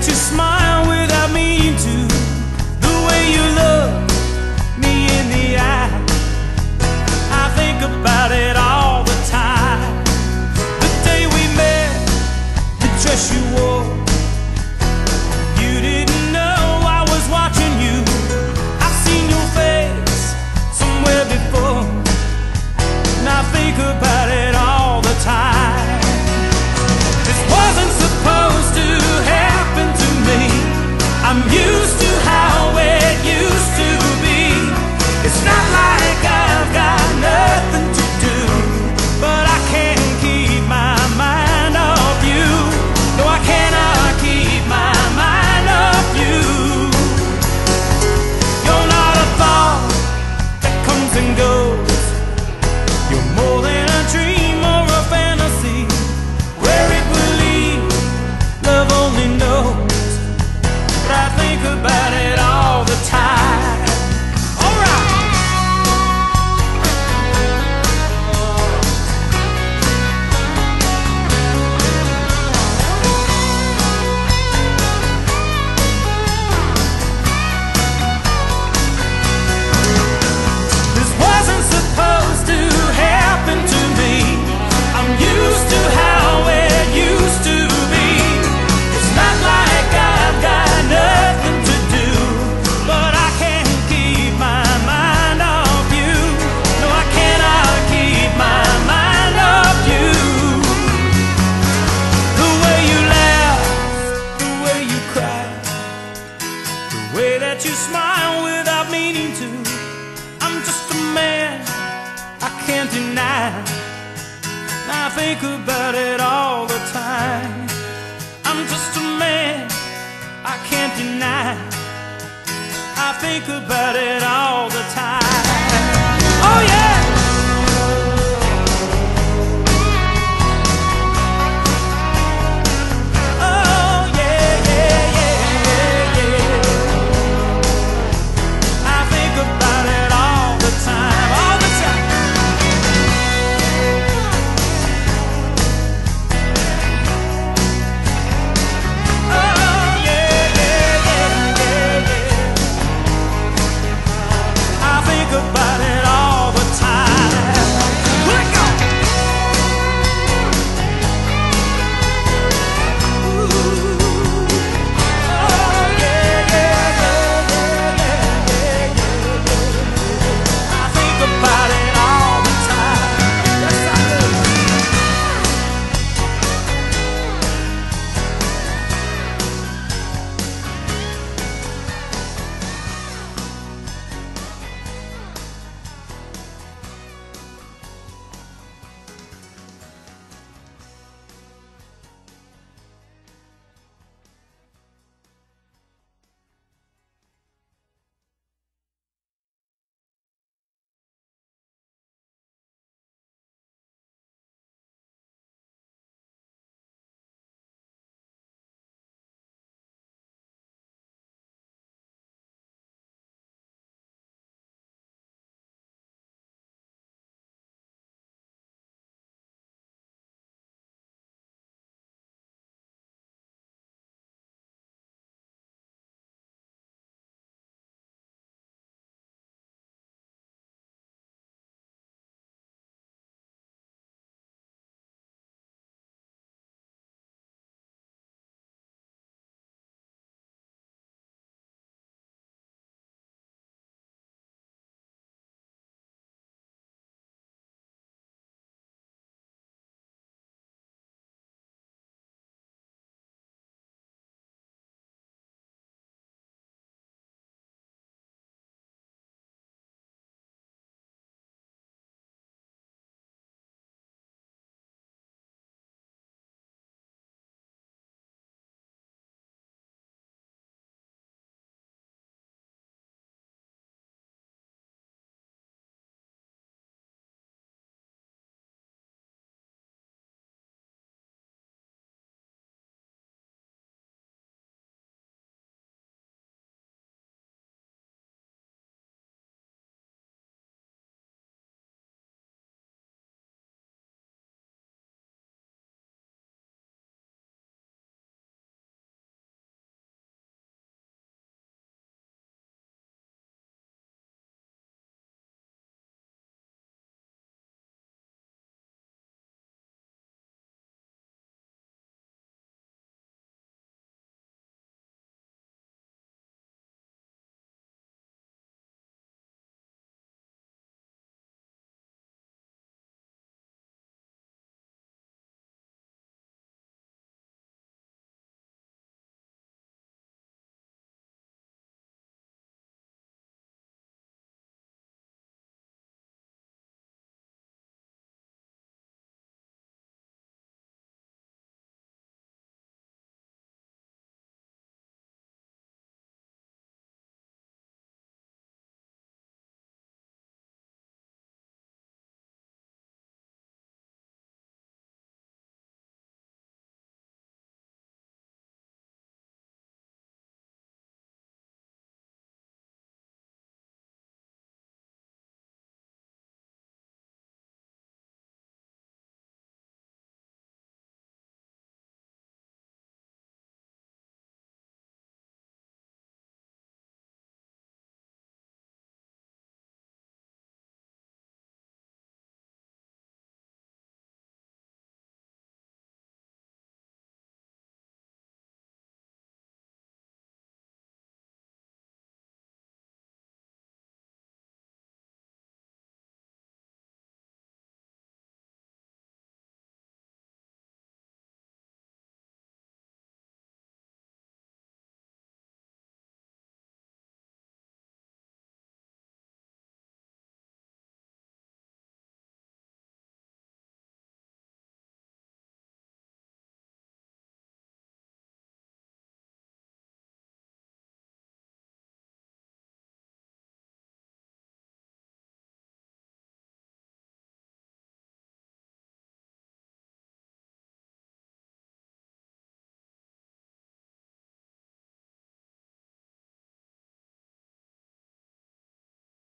To you smile. think about it all the time. I'm just a man, I can't deny. I think about it all the time.